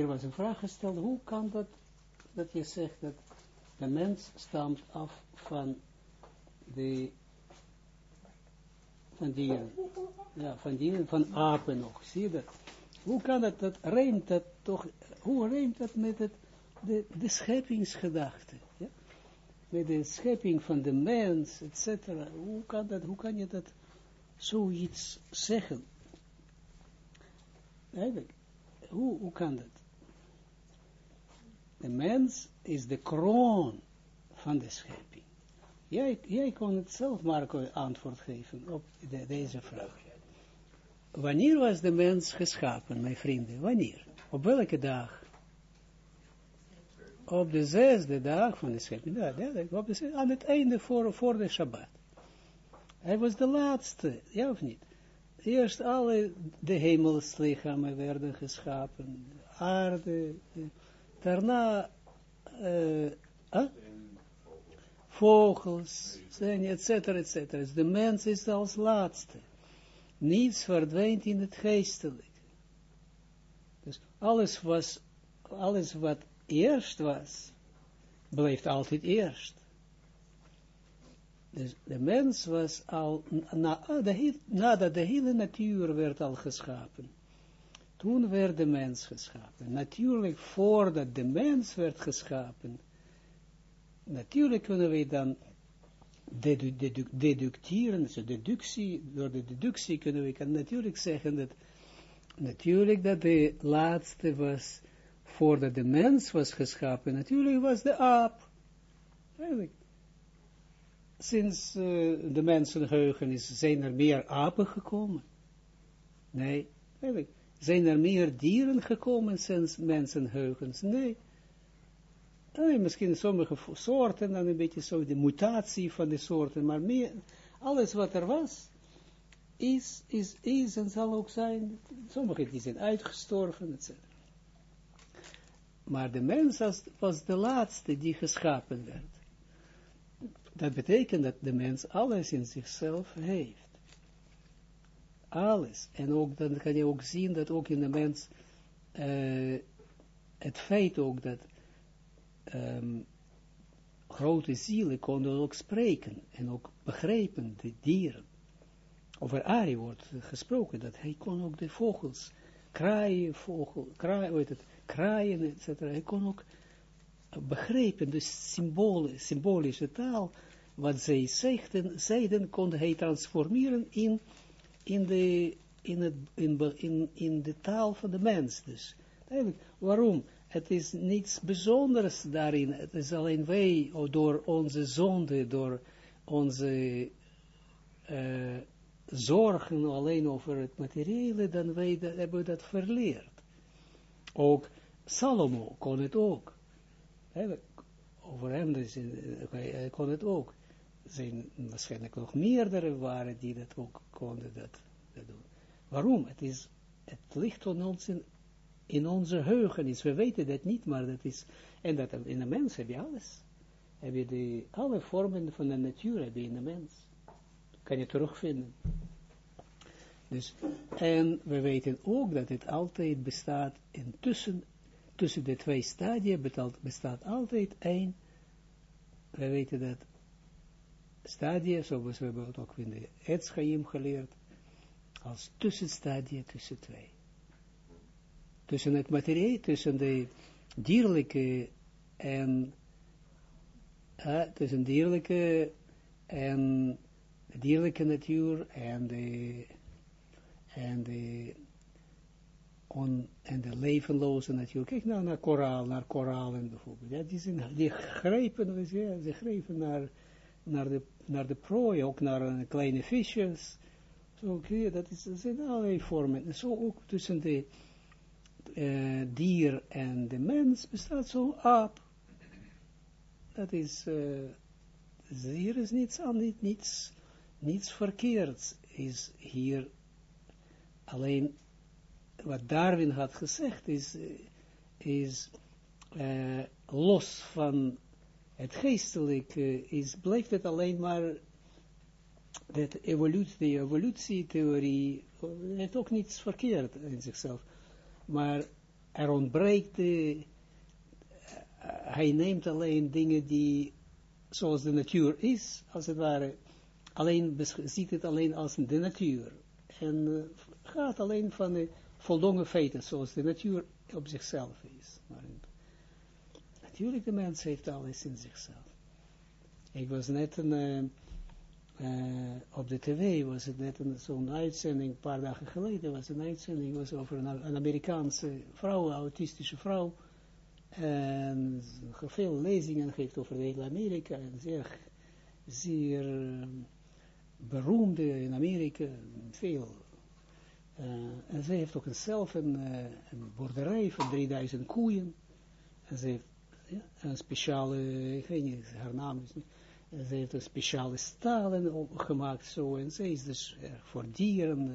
er was een vraag gesteld, hoe kan dat, dat je zegt dat de mens stamt af van de, van dieren, ja, van dieren, van apen nog, zie je dat? Hoe kan dat, dat dat toch, hoe rijmt dat met het, de, de scheppingsgedachte, ja? Met de schepping van de mens, etc. Hoe kan dat, hoe kan je dat zoiets zeggen? Eigenlijk, hoe, hoe kan dat? De mens is de kroon van de schepping. Jij, jij kon het zelf, Marco, antwoord geven op deze vraag. Wanneer was de mens geschapen, mijn vrienden? Wanneer? Op welke dag? Op de zesde dag van de schepping. Ja, op de aan het einde voor, voor de Shabbat. Hij was de laatste, ja of niet? Eerst alle de hemelslichamen werden geschapen, aarde, daarna uh, huh? vogels, et cetera, et cetera. Dus de mens is als laatste. Niets verdwijnt in het geestelijke. Dus alles was, alles wat eerst was, blijft altijd eerst. Dus de mens was al, na, de, nadat de hele natuur werd al geschapen, toen werd de mens geschapen. Natuurlijk, voordat de mens werd geschapen, natuurlijk kunnen we dan dedu dedu deducteren, dus deductie, door de deductie kunnen we kan natuurlijk zeggen dat, natuurlijk dat de laatste was, voordat de mens was geschapen, natuurlijk was de aap. Eigenlijk. Sinds uh, de mensenheugen is, zijn er meer apen gekomen. Nee, eigenlijk. Zijn er meer dieren gekomen sinds mensenheugens? Nee. Misschien sommige soorten, dan een beetje zo de mutatie van de soorten, maar meer, alles wat er was, is, is, is en zal ook zijn, sommige die zijn uitgestorven, etc. Maar de mens was de laatste die geschapen werd. Dat betekent dat de mens alles in zichzelf heeft. Alles. En ook, dan kan je ook zien dat ook in de mens, uh, het feit ook dat um, grote zielen konden ook spreken en ook begrijpen, de dieren. Over Ari wordt gesproken, dat hij kon ook de vogels, kraaien, vogel, kraaien, weet het, kraaien, etc. Hij kon ook begrepen, dus symbolen, symbolische taal, wat zij zeiden, zeiden kon hij transformeren in, in, de, in, in, in, in de taal van de mens. Dus, waarom? Het is niets bijzonders daarin. Het is alleen wij, door onze zonde, door onze uh, zorgen alleen over het materiële, dan wij dat, hebben we dat verleerd. Ook Salomo kon het ook. over hem dus, hij kon het ook. Zijn waarschijnlijk nog meerdere waren die dat ook konden dat, dat doen. Waarom? Het, is, het ligt in, ons in, in onze heugenis. We weten dat niet, maar dat is, en dat in de mens heb je alles. Heb je alle vormen van de natuur heb je in de mens. Kan je terugvinden. Dus, en we weten ook dat het altijd bestaat intussen tussen de twee stadia bestaat altijd één, we weten dat stadia, zoals we hebben ook in de Etschaim geleerd, als tussenstadia tussen twee. Tussen het materie, tussen de dierlijke en uh, tussen dierlijke en de dierlijke natuur en de en de on, en de levenloze natuurlijk. Kijk nou naar koraal, naar koralen bijvoorbeeld. Ja, die, zijn, die grijpen, ze grijpen naar, naar, de, naar de prooi, ook naar uh, kleine visjes. Zo, okay, dat, is, zijn allerlei vormen. En zo ook tussen de uh, dier en de mens bestaat zo'n aap. Dat is, hier is niets aan, niets, niets verkeerds is hier alleen wat Darwin had gezegd is, is los van het geestelijke, is, blijft het alleen maar dat evolutie, de evolutietheorie heeft ook niets verkeerd in zichzelf. Maar er ontbreekt, uh, hij neemt alleen dingen die, zoals de natuur is, als het ware, alleen ziet het alleen als de natuur. En uh, gaat alleen van de voldongen feiten, zoals de natuur op zichzelf is. Maar natuurlijk, de mens heeft alles in zichzelf. Ik was net een, uh, uh, op de tv, was het net zo'n uitzending, een paar dagen geleden was een uitzending, was over een, Amerikaanse vrouw, autistische vrouw, en veel lezingen geeft over heel Amerika, en zeer, zeer uh, beroemde in Amerika, veel. En zij heeft ook een zelf een, een boerderij van 3000 koeien. En ze heeft een speciale, ik weet niet, haar naam is niet, en ze heeft een speciale stalen gemaakt zo, en ze is dus voor dieren,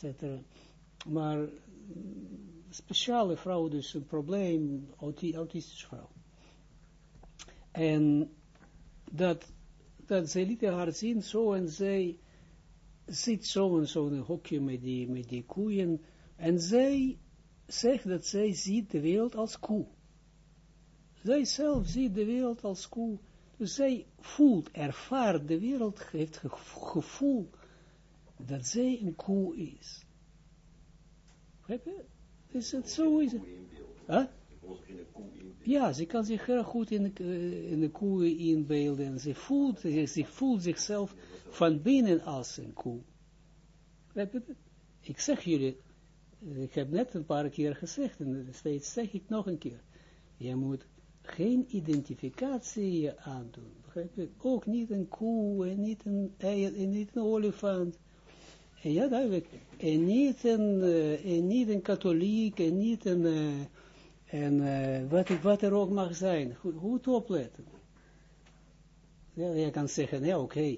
etc. Maar speciale vrouw, dus een probleem, auti autistische vrouw. En dat, dat zij liet haar zien zo, en zij zit zo in zo'n hokje met die, met die koeien, en zij zegt dat zij ziet de wereld als koe. Zij zelf ziet de wereld als koe. Dus zij voelt, ervaart de wereld, heeft gevoel dat zij een koe is. Begrijp je? Dus het zo is het. Huh? Ja, ze kan zich heel goed in de, in de koe inbeelden. En ze voelt, ze voelt zichzelf van binnen als een koe. Ik zeg jullie, ik heb net een paar keer gezegd, en steeds zeg ik nog een keer. Je moet geen identificatie aandoen. Begrijp je? Ook niet een koe, en niet een, en niet een olifant. En ja, duidelijk. En niet een, uh, en niet een katholiek, en niet een, uh, en, uh, wat, wat er ook mag zijn. Goed, goed opletten. Ja, je kan zeggen, ja, oké.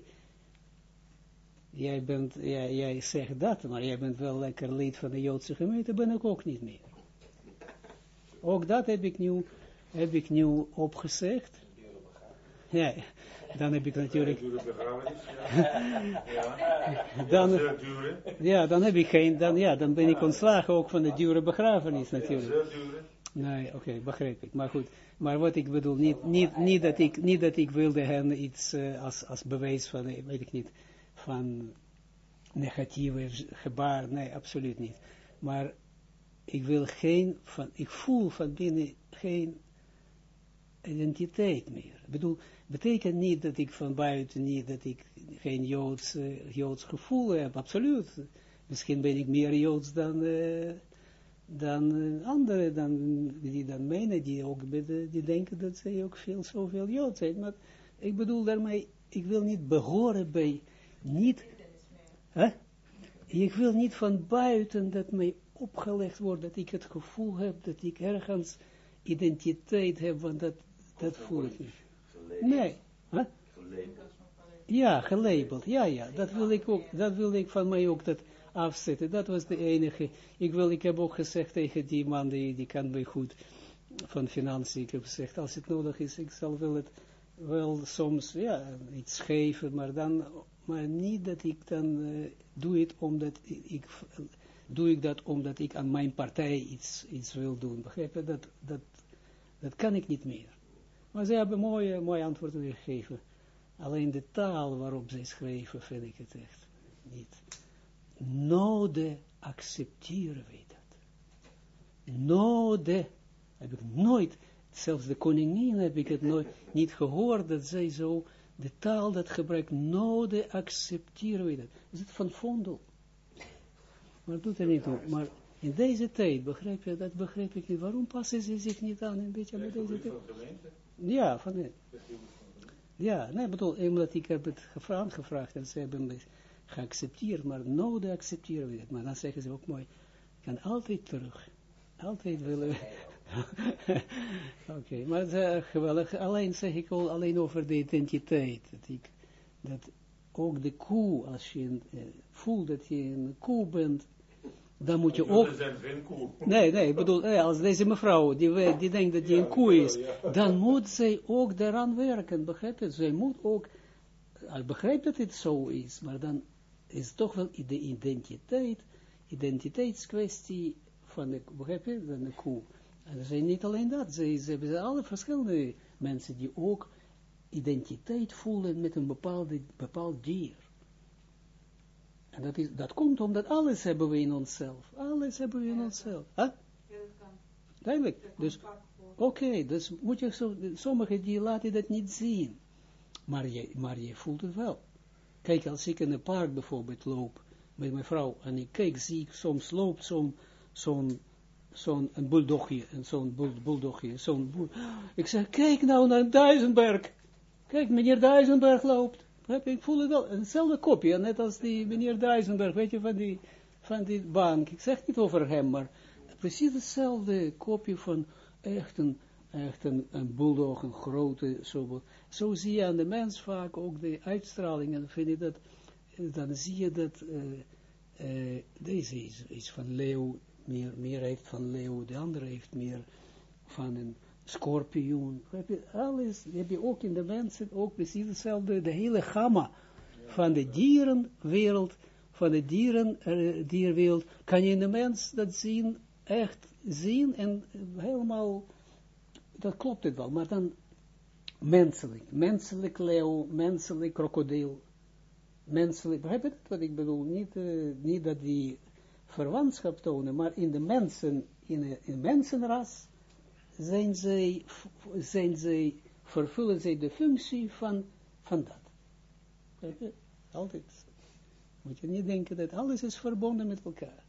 Jij bent, jij, jij zegt dat, maar jij bent wel lekker lid van de Joodse gemeente, ben ik ook niet meer. Ook dat heb ik nu heb ik nu opgezegd. Ja, dan heb ik natuurlijk... dan, ja, dan heb ik geen... Dan, ja, dan ben ik ontslagen ook van de dure begrafenis natuurlijk. Nee, oké, okay, begrijp ik. Maar goed, maar wat ik bedoel, niet, niet, niet, dat, ik, niet dat ik wilde hen iets uh, als, als bewijs van, eh, weet ik niet, van negatieve gebaar, nee, absoluut niet. Maar ik wil geen, van, ik voel van binnen geen identiteit meer. Ik bedoel, betekent niet dat ik van buiten niet, dat ik geen Joods, uh, Joods gevoel heb, absoluut. Misschien ben ik meer Joods dan, uh, dan uh, anderen, dan, die dan menen, die ook die denken dat zij ook veel, zoveel Joods zijn. Maar ik bedoel daarmee, ik wil niet behoren bij, niet, ik wil niet van buiten dat mij opgelegd wordt, dat ik het gevoel heb, dat ik ergens identiteit heb, want dat dat voel ik niet. Nee. Huh? Ja, gelabeld. Ja, ja. Dat wil ik ook, dat wil ik van mij ook dat afzetten. Dat was de enige. Ik wil, ik heb ook gezegd tegen die man, die, die kan mij goed van financiën. Ik heb gezegd, als het nodig is, ik zal wel het, wel soms, ja, iets geven, maar dan, maar niet dat ik dan, uh, doe het omdat ik, doe ik dat omdat ik aan mijn partij iets, iets wil doen. Begrijp je? Dat, dat, dat kan ik niet meer. Maar ze hebben mooie, mooie antwoorden gegeven. Alleen de taal waarop zij schreven, vind ik het echt niet. Node accepteren wij dat. Node, heb ik nooit, zelfs de koningin heb ik het nooit, niet gehoord, dat zij zo, de taal dat gebruikt, node accepteren wij dat. Is het van Vondel? Maar dat doet er niet toe. Maar in deze tijd, begrijp je, dat begrijp ik niet. Waarom passen ze zich niet aan, een beetje met deze tijd? Ja, van de, ja, nee, bedoel, omdat ik heb het gevraagd, gevraagd en ze hebben me geaccepteerd, maar nodig accepteren we het. Maar dan zeggen ze ook mooi, ik kan altijd terug. Altijd willen Oké, okay, maar uh, geweldig. Alleen zeg ik al alleen over de identiteit. Dat, ik, dat ook de koe, als je uh, voelt dat je een koe bent, dan moet je ook... Nee, nee, ik bedoel, als deze mevrouw, die, die denkt dat die een koe is, dan moet zij ook daaraan werken, begrijp je? Zij moet ook, al begrijpt dat het zo is, maar dan is toch wel de identiteit, identiteitskwestie van de, begrijp je, van de koe. En er zijn niet alleen dat, ze, ze hebben alle verschillende mensen die ook identiteit voelen met een bepaalde, bepaald dier. En dat, is, dat komt omdat alles hebben we in onszelf. Alles hebben we in onszelf. Huh? Duidelijk. Dus, oké, dus moet je zo, sommigen die laten dat niet zien. Maar je, maar je voelt het wel. Kijk, als ik in een park bijvoorbeeld loop, met mijn vrouw, en ik kijk, zie ik, soms loopt zo'n, zo'n, zo'n, een bulldogje, zo'n bulldogje, zo'n boel. Ik zeg, kijk nou naar Duisenberg. Kijk, meneer Duisenberg loopt. Ik voel het wel, hetzelfde kopje, net als die meneer Duisenberg, weet je, van die, van die bank. Ik zeg niet over hem, maar precies hetzelfde kopje van echt een, echt een, bulldog, een grote, zo, zo zie je aan de mens vaak ook de uitstraling, en vind je dat, dan zie je dat, uh, uh, deze is, is van leeuw, meer, meer heeft van leeuw, de andere heeft meer van een scorpioen, alles, heb je ook in de mensen, ook precies hetzelfde, de hele gamma van de dierenwereld, van de dieren, uh, dierwereld, kan je in de mens dat zien, echt zien en helemaal, dat klopt het wel, maar dan menselijk, menselijk leeuw, menselijk krokodil, menselijk, begrijp je wat ik bedoel? Niet, uh, niet dat die verwantschap tonen, maar in de mensen, in een in mensenras, zijn zij, zijn zij, vervullen zij de functie van, van dat. Altijd. Moet je niet denken dat alles is verbonden met elkaar.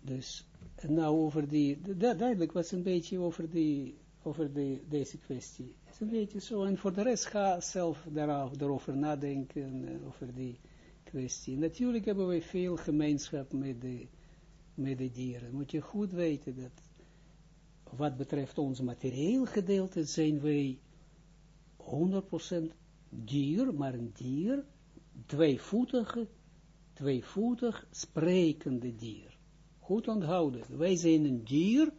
Dus, nou over die, duidelijk was een beetje over die, over die, deze kwestie. Het is een beetje zo, en voor de rest ga zelf daarover nadenken, eh, over die Natuurlijk hebben wij veel gemeenschap met de, met de dieren. Moet je goed weten dat wat betreft ons materieel gedeelte zijn wij 100% dier, maar een dier, tweevoetige, tweevoetig sprekende dier. Goed onthouden, wij zijn een dier,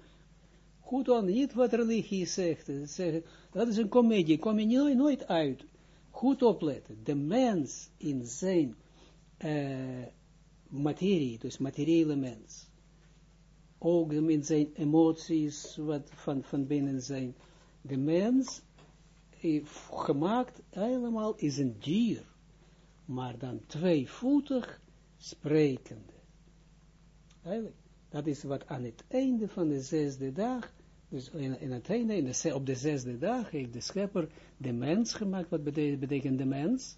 goed aan, niet wat religie zegt, dat is een komedie, kom je nooit uit. Goed opletten, de mens in zijn uh, materie, dus materiële mens. Ook in zijn emoties, wat van, van binnen zijn. De mens, gemaakt helemaal, is een dier, maar dan tweevoetig sprekende. Eigenlijk, dat is wat aan het einde van de zesde dag, dus in, in het einde, in de, op de zesde dag, heeft de schepper de mens gemaakt. Wat betekent, betekent de mens?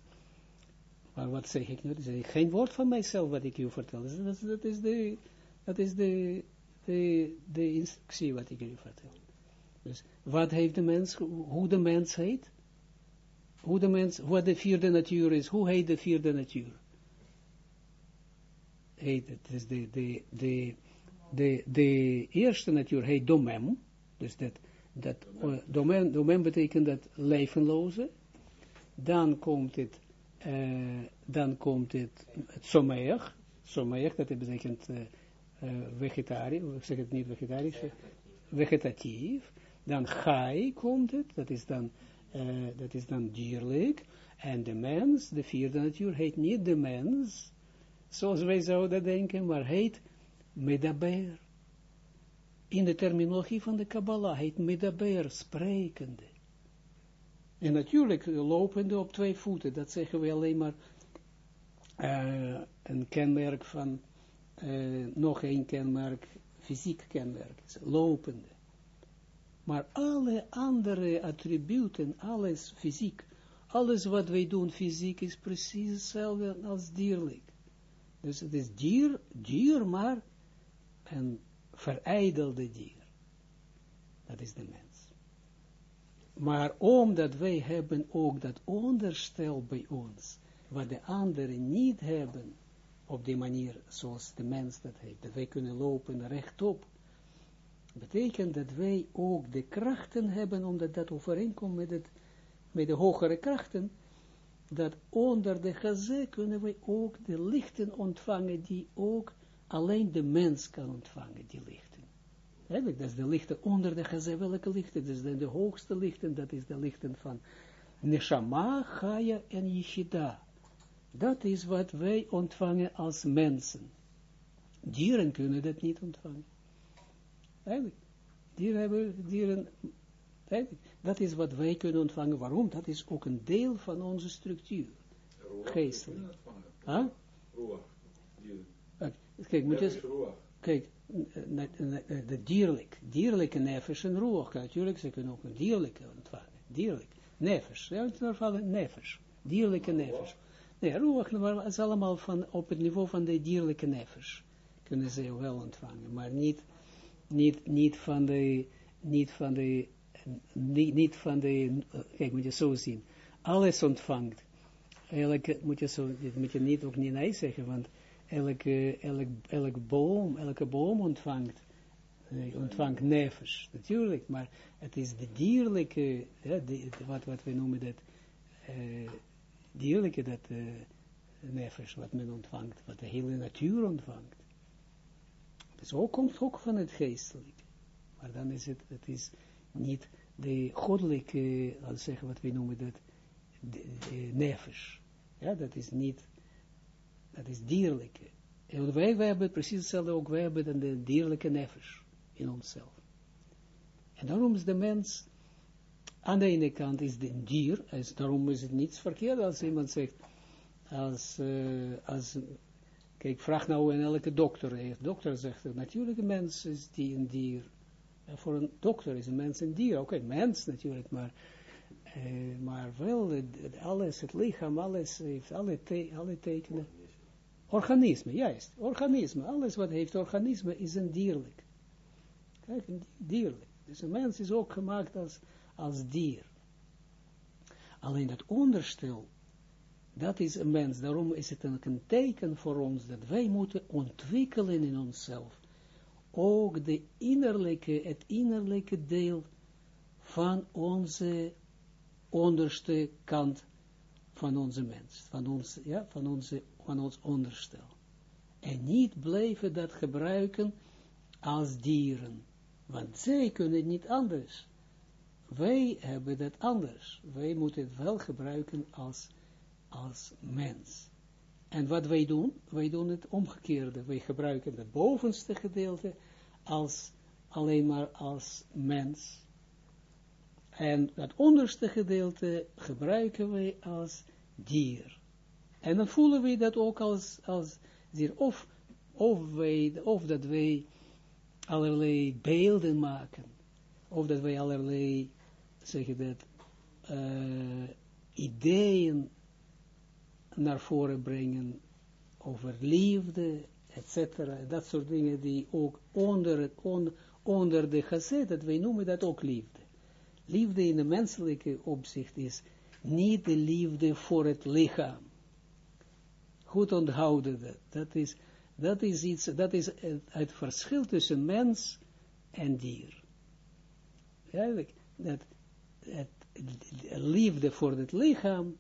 Maar wat zeg ik nu? Zeg ik geen woord van mijzelf wat ik u vertel. Dat, dat is, de, dat is de, de, de instructie wat ik u vertel. Dus wat heeft de mens, hoe de mens heet? Hoe de mens, wat de vierde natuur is, hoe heet de vierde natuur? Heet, het is de, de, de, de, de eerste natuur heet domem, dus dat, dat domen, domen betekent dat levenloze, dan komt het uh, dan komt het, het someach, dat betekent uh, uh, vegetarisch, ik zeg het niet vegetarisch, vegetatief. Dan gai komt het, dat is dan, dat is dan dierlijk. En de mens, de vierde natuur, heet niet de mens, zoals wij zouden denken, maar heet medaber. In de terminologie van de Kabbalah heet medaber, sprekende. En natuurlijk lopende op twee voeten, dat zeggen we alleen maar uh, een kenmerk van, uh, nog een kenmerk, fysiek kenmerk, lopende. Maar alle andere attributen, alles fysiek, alles wat wij doen fysiek is precies hetzelfde als dierlijk. Dus het is dier, dier, maar een verijdelde dier. Dat is de mens. Maar omdat wij hebben ook dat onderstel bij ons, wat de anderen niet hebben, op die manier zoals de mens dat heeft, dat wij kunnen lopen rechtop, betekent dat wij ook de krachten hebben, omdat dat overeenkomt met, het, met de hogere krachten, dat onder de gazé kunnen wij ook de lichten ontvangen, die ook alleen de mens kan ontvangen, die lichten. Eigenlijk, dat is de lichten onder de gezet. Welke lichten? Dat is de, de, hoogste lichten, dat is de lichten van Neshama, Chaya en Yeshida. Dat is wat wij ontvangen als mensen. Dieren kunnen dat niet ontvangen. Eigenlijk. Dieren hebben, dieren, eigenlijk. Dat is wat wij kunnen ontvangen. Waarom? Dat is ook een deel van onze structuur. Geestelijk. Huh? Kijk, moet je, kijk, de dierlijk, dierlijke nefes en roog, natuurlijk, ze kunnen ook een dierlijke ontvangen, dierlijk, nefes, ja, het nefes, dierlijke nefes. Nee, roog, het is allemaal van, op het niveau van de dierlijke nefes, kunnen ze wel ontvangen, maar niet, niet, niet van de, niet van de, niet, niet van de, kijk, moet je zo zien, alles ontvangt, eigenlijk moet je zo, moet je niet ook niet nee zeggen, want elke, elk, elk boom, elke boom ontvangt, uh, ontvangt nevers, natuurlijk, maar het is de dierlijke, wat, wat we noemen dat, uh, dierlijke dat uh, nevers, wat men ontvangt, wat de hele natuur ontvangt. Dus ook komt ook van het geestelijke. Maar dan is het, het is niet de goddelijke, laten zeggen wat we noemen dat, de nevers. Ja, dat is niet dat is dierlijke. En wij, wij hebben precies hetzelfde ook, wij hebben dan de dierlijke nefes in onszelf. En daarom is de mens, aan de ene kant is het een dier, dus daarom is het niets verkeerd als iemand zegt, als, uh, als kijk, vraag nou aan elke dokter, de dokter zegt, natuurlijk een mens is die een dier. En voor een dokter is een mens een dier, ook een mens natuurlijk, maar, uh, maar wel, alles, het lichaam, alles heeft alle, te, alle tekenen Organisme, juist. Organisme. Alles wat heeft organisme is een dierlijk. Kijk, een dierlijk. Dus een mens is ook gemaakt als, als dier. Alleen dat onderstel, dat is een mens. Daarom is het een, teken voor ons dat wij moeten ontwikkelen in onszelf. Ook de innerlijke, het innerlijke deel van onze onderste kant van onze mens. Van, ons, ja, van onze van ons onderstel. En niet blijven dat gebruiken als dieren. Want zij kunnen het niet anders. Wij hebben dat anders. Wij moeten het wel gebruiken als, als mens. En wat wij doen, wij doen het omgekeerde. Wij gebruiken het bovenste gedeelte als, alleen maar als mens. En dat onderste gedeelte gebruiken wij als dier. En dan voelen we dat ook als, als zeer, of, of, wij, of dat wij allerlei beelden maken, of dat wij allerlei, zeg je dat, uh, ideeën naar voren brengen over liefde, etc. Dat soort dingen die ook onder, het, on, onder de gezet, dat wij noemen dat ook liefde. Liefde in de menselijke opzicht is niet de liefde voor het lichaam goed onthouden dat. Dat is, dat is iets, dat is het, verschil tussen mens en dier. Eigenlijk, dat het, liefde voor het lichaam,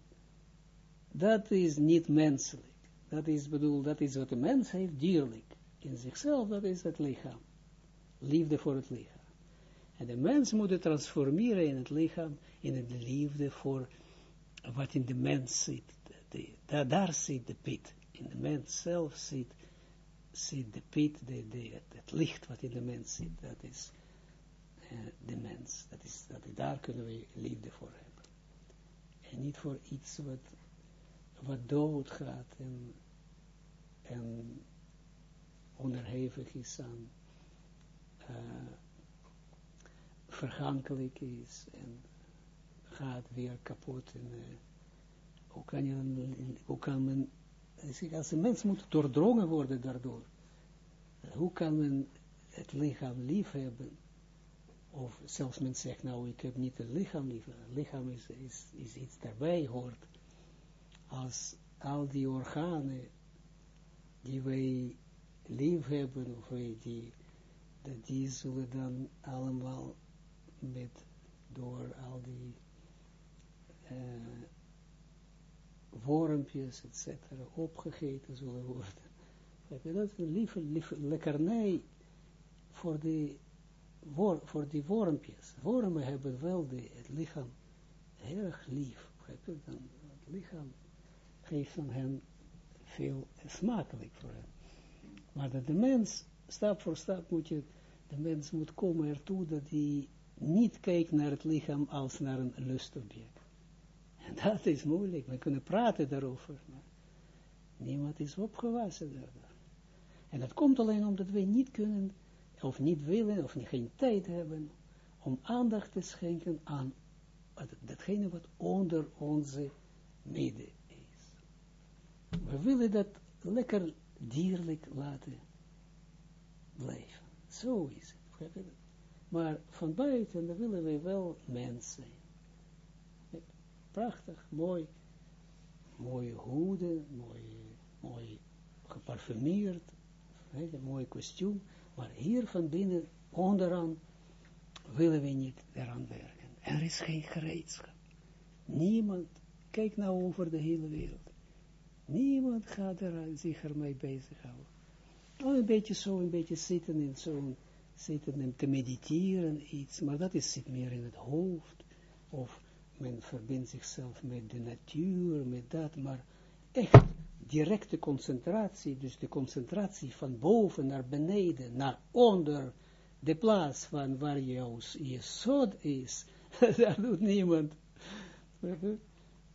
dat is niet menselijk. Dat is bedoel, dat is wat de mens heeft, dierlijk. In zichzelf, dat is het lichaam. Liefde voor het lichaam. En de mens moet het transformeren in het lichaam, in het liefde voor wat in de mens zit daar, zit de pit. In de mens zelf zit, zit de pit, de, het, licht wat in de mens zit, dat is uh, de mens. Dat is, dat, daar kunnen we liefde voor hebben. En niet voor iets wat, wat dood gaat en, en onderhevig is aan uh, vergankelijk is en gaat weer kapot en uh, hoe kan, je, hoe kan men, als een mens moet doordrongen worden daardoor, hoe kan men het lichaam lief hebben, of zelfs men zegt, nou, ik heb niet het lichaam lief, het lichaam is, is, iets daarbij hoort, als al die organen die wij lief hebben, of wij die, die zullen dan allemaal met, door al die uh, wormpjes, etc., opgegeten zullen worden. Dat een lieve, lekkernij voor die, wor, voor die wormpjes. Wormen hebben wel de, het lichaam erg lief. Dan, het lichaam geeft aan hen veel smakelijk voor hem. Maar dat de mens, stap voor stap moet je, de mens moet komen ertoe dat hij niet kijkt naar het lichaam als naar een lustobject. Dat is moeilijk. We kunnen praten daarover, maar niemand is opgewassen daardoor. En dat komt alleen omdat wij niet kunnen, of niet willen, of geen tijd hebben, om aandacht te schenken aan datgene wat onder onze midden is. We willen dat lekker dierlijk laten blijven. Zo is het. Maar van buiten willen we wel mens zijn. Prachtig, mooi, mooie hoeden, mooi, mooi geparfumeerd, een mooi kostuum. Maar hier van binnen, onderaan, willen we niet eraan werken. Er is geen gereedschap. Niemand, kijk nou over de hele wereld. Niemand gaat er zich ermee bezighouden. Oh, een beetje zo, een beetje zitten in zo'n, zitten en te mediteren, iets, maar dat is zit meer in het hoofd, of men verbindt zichzelf met de natuur, met dat, maar echt directe concentratie, dus de concentratie van boven naar beneden, naar onder de plaats van waar jouw jesod is, dat doet niemand.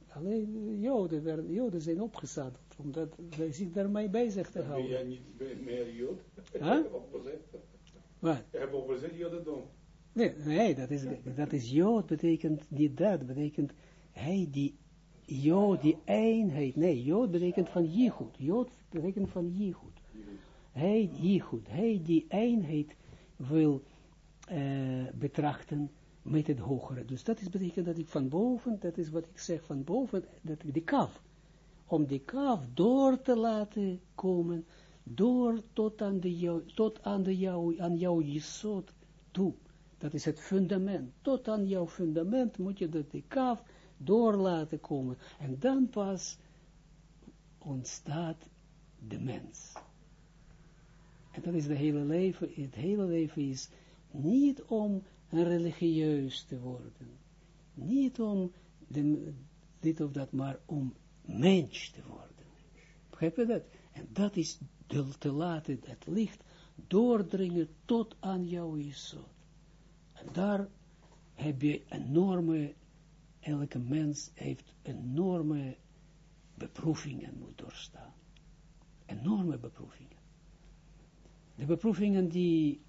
Alleen Joden, werden, Joden zijn opgezadeld, omdat zij zich daarmee bezig te houden. Ben jij niet meer Jood? Huh? Wat? Je hebt opgezet Jodendom. Nee, nee dat, is, dat is Jood, betekent niet dat, betekent hij die Jood, die eenheid, nee, Jood betekent van Jichud, Jood betekent van Jichud. Hij, Jichud, hij die eenheid wil uh, betrachten met het hogere. Dus dat is betekent dat ik van boven, dat is wat ik zeg van boven, dat ik de kaf, om die kaf door te laten komen, door tot aan, de tot aan, de jou, aan jouw jesot toe. Dat is het fundament. Tot aan jouw fundament moet je dat de kaf door laten komen. En dan pas ontstaat de mens. En dat is het hele leven. Het hele leven is niet om religieus te worden. Niet om dit of dat, maar om mens te worden. Begrijp je dat? En dat is te laten het licht doordringen tot aan jouw isot. Daar heb je enorme, elke mens heeft enorme beproevingen moet doorstaan. Enorme beproevingen. De beproevingen die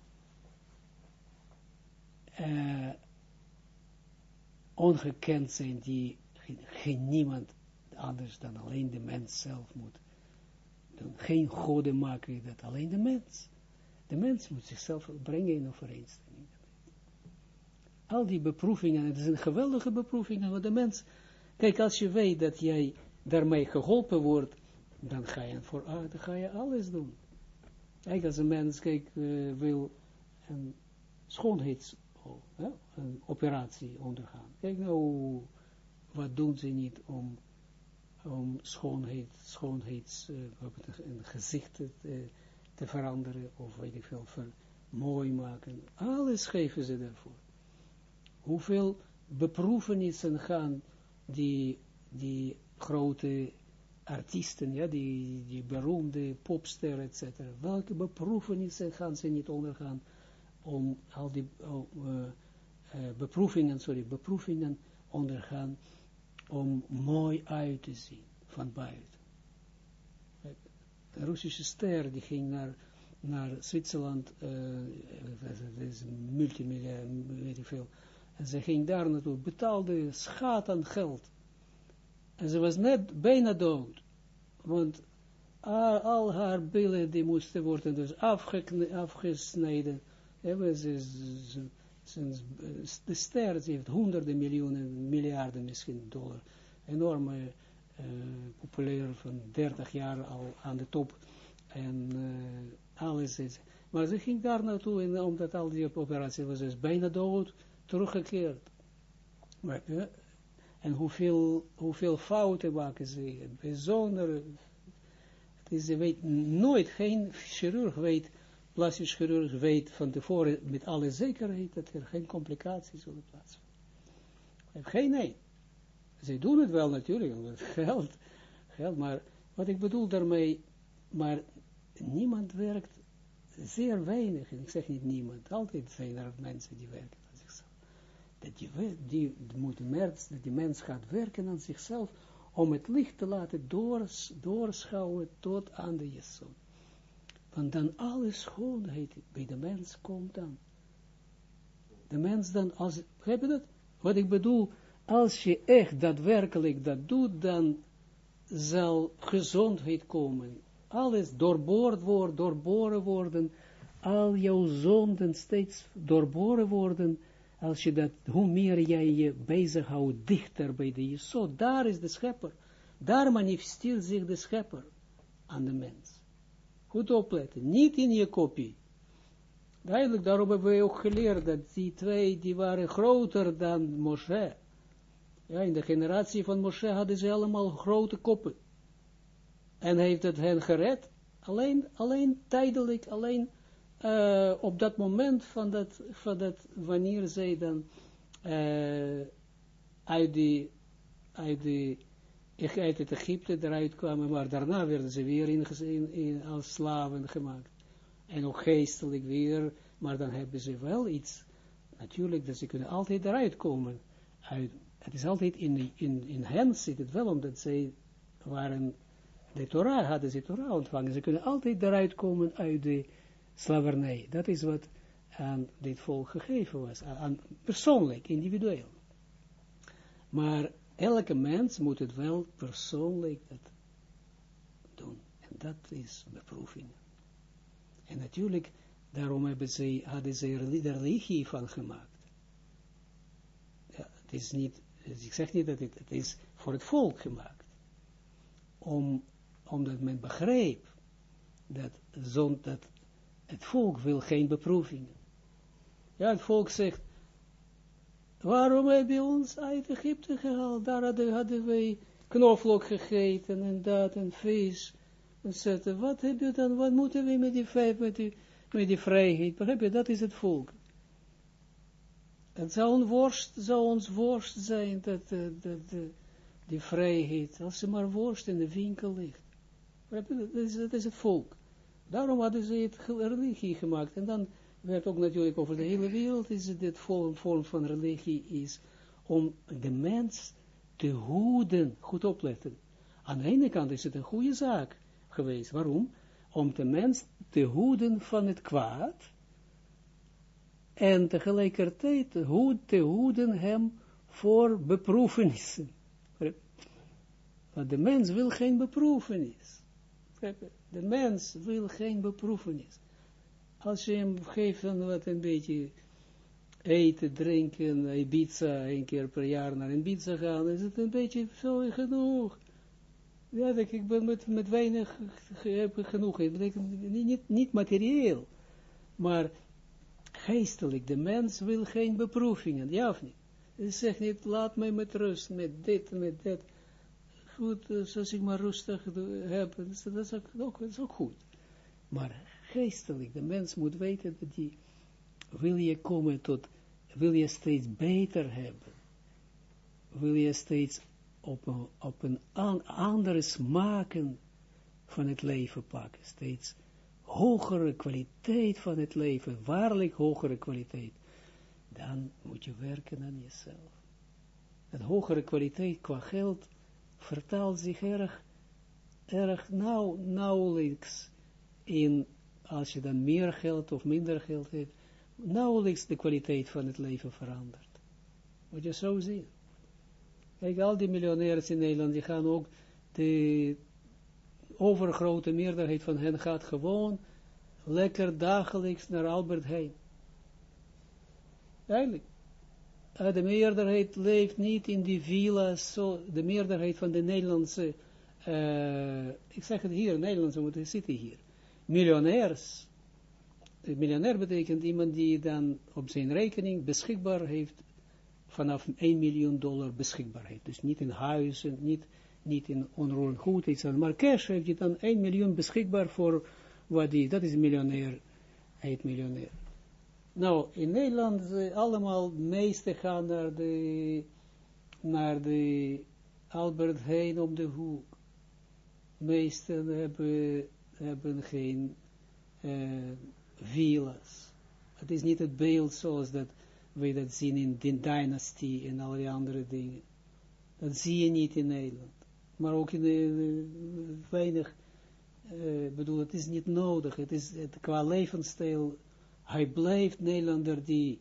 uh, ongekend zijn, die geen, niemand anders dan alleen de mens zelf moet doen. Geen goden maken, dat alleen de mens. De mens moet zichzelf brengen in overeenstemming. Al die beproevingen, het is een geweldige beproeving, want de mens, kijk, als je weet dat jij daarmee geholpen wordt, dan ga je, voor, ah, dan ga je alles doen. Kijk, als een mens, kijk, uh, wil een schoonheids een operatie ondergaan. Kijk nou, wat doen ze niet om, om schoonheid, schoonheids, uh, een gezicht te, te, veranderen, of weet ik veel, ver, mooi maken. Alles geven ze daarvoor. Hoeveel beproevenissen gaan die, die grote artiesten, ja, die, die beroemde popsterren, etc. Welke beproevenissen gaan ze niet ondergaan om al die uh, uh, beproevingen, sorry, beproevingen ondergaan om mooi uit te zien van buiten. De Russische ster die ging naar, naar Zwitserland, uh, dat is multimiljonair, weet ik veel, en ze ging daar naartoe, betaalde schat aan geld. En ze was net bijna dood, want al, haar billen die moesten worden dus afgesneden, hebben ze, de ster, ze heeft honderden miljoenen, miljarden misschien dollar, enorme, uh, populair van 30 jaar al aan de top, en uh, alles is, maar ze ging daar naartoe, en omdat al die operatie was dus bijna dood, teruggekeerd. En hoeveel, hoeveel fouten maken ze, bijzonder, ze weet nooit, geen chirurg weet, plastisch chirurg weet van tevoren met alle zekerheid dat er geen complicaties zullen plaatsvinden. Geen nee. Ze doen het wel natuurlijk, omdat geld, geld, maar Wat ik bedoel daarmee, maar niemand werkt zeer weinig, ik zeg niet niemand, altijd zijn er mensen die werken. Dat die, moet mens, dat die mens gaat werken aan zichzelf, om het licht te laten doors, doorschouwen tot aan de Jesod. Want dan alle schoonheid bij de mens komt dan. De mens dan, als, heb je dat? Wat ik bedoel, als je echt daadwerkelijk dat doet, dan zal gezondheid komen. Alles doorboord wordt, doorboren worden, al jouw zonden steeds doorboren worden, als je dat, hoe meer jij je bezighoudt dichter bij de Jesod, daar is de schepper. Daar manifesteert zich de schepper aan de mens. Goed opletten, niet in je kopie. Duidelijk, daarom hebben we ook geleerd dat die twee, die waren groter dan Moshe. Ja, in de generatie van Moshe hadden ze allemaal grote koppen. En heeft het hen gered, alleen, alleen tijdelijk, alleen uh, op dat moment van dat, van dat wanneer zij dan uh, uit, die, uit, uit het Egypte eruit kwamen, maar daarna werden ze weer in, als slaven gemaakt. En ook geestelijk weer, maar dan hebben ze wel iets, natuurlijk, dat ze kunnen altijd eruit komen. Uit, het is altijd in, in, in hen zit het wel, omdat zij waren, de Torah hadden ze Torah ontvangen. Ze kunnen altijd eruit komen uit de slavernij. Dat is wat aan dit volk gegeven was, aan, persoonlijk, individueel. Maar elke mens moet het wel persoonlijk dat doen. En dat is beproeving. En natuurlijk, daarom hebben ze, hadden ze er religie van gemaakt. Ja, het is niet, ik zeg niet dat het, het is voor het volk gemaakt. Om, omdat men begreep dat, zon, dat het volk wil geen beproevingen. Ja, het volk zegt, waarom heb je ons uit Egypte gehaald? Daar hadden, wij knoflook gegeten en dat en vis. En wat heb je dan, wat moeten we met die vijf, met die, vrijheid? Je, dat is het volk. Het zou, een worst, zou ons worst zijn, dat, dat, dat, die vrijheid, als ze maar worst in de winkel ligt. Dat dat is het volk. Daarom hadden ze het religie gemaakt. En dan werd ook natuurlijk over de hele wereld is dit vorm, vorm van religie is om de mens te hoeden, goed opletten. Aan de ene kant is het een goede zaak geweest. Waarom? Om de mens te hoeden van het kwaad en tegelijkertijd te hoeden hem voor beproevenissen. Want de mens wil geen beproevenis. De mens wil geen beproevenis. Als je hem geeft wat een beetje eten, drinken, Ibiza, een keer per jaar naar Ibiza gaan, is het een beetje zo genoeg. Ja, ik ben met, met weinig heb genoeg. Ik betekent niet, niet materieel, maar geestelijk. De mens wil geen beproevingen, ja of niet? Hij zegt niet, laat mij met rust, met dit, met dat goed, zoals ik maar rustig heb, dat is ook, ook goed. Maar geestelijk, de mens moet weten dat die, wil je komen tot, wil je steeds beter hebben, wil je steeds op een, op een andere smaken van het leven pakken, steeds hogere kwaliteit van het leven, waarlijk hogere kwaliteit, dan moet je werken aan jezelf. Een hogere kwaliteit qua geld vertaalt zich erg, erg nauw, nauwelijks in, als je dan meer geld of minder geld hebt, nauwelijks de kwaliteit van het leven verandert. Moet je zo zien. Kijk, al die miljonairs in Nederland, die gaan ook, de overgrote meerderheid van hen gaat gewoon lekker dagelijks naar Albert Heijn. Eigenlijk de meerderheid leeft niet in die villa's, zo, de meerderheid van de Nederlandse, uh, ik zeg het hier, Nederlandse, want zitten hier, miljonairs. Miljonair betekent iemand die dan op zijn rekening beschikbaar heeft vanaf 1 miljoen dollar beschikbaarheid. Dus niet in huizen, niet, niet in onroerend goed, iets. Maar cash heeft hij dan 1 miljoen beschikbaar voor wat die, dat is een miljonair, heet miljonair. Nou, in Nederland uh, allemaal meesten gaan naar de, naar de Albert Heijn op de hoek. meesten hebben, hebben geen uh, villa's. Het is niet het beeld zoals dat we dat zien in de dynasty en allerlei andere dingen. Dat zie je niet in Nederland. Maar ook in de, weinig, uh, bedoel, het is niet nodig. Het is het, qua levensstijl, hij blijft Nederlander die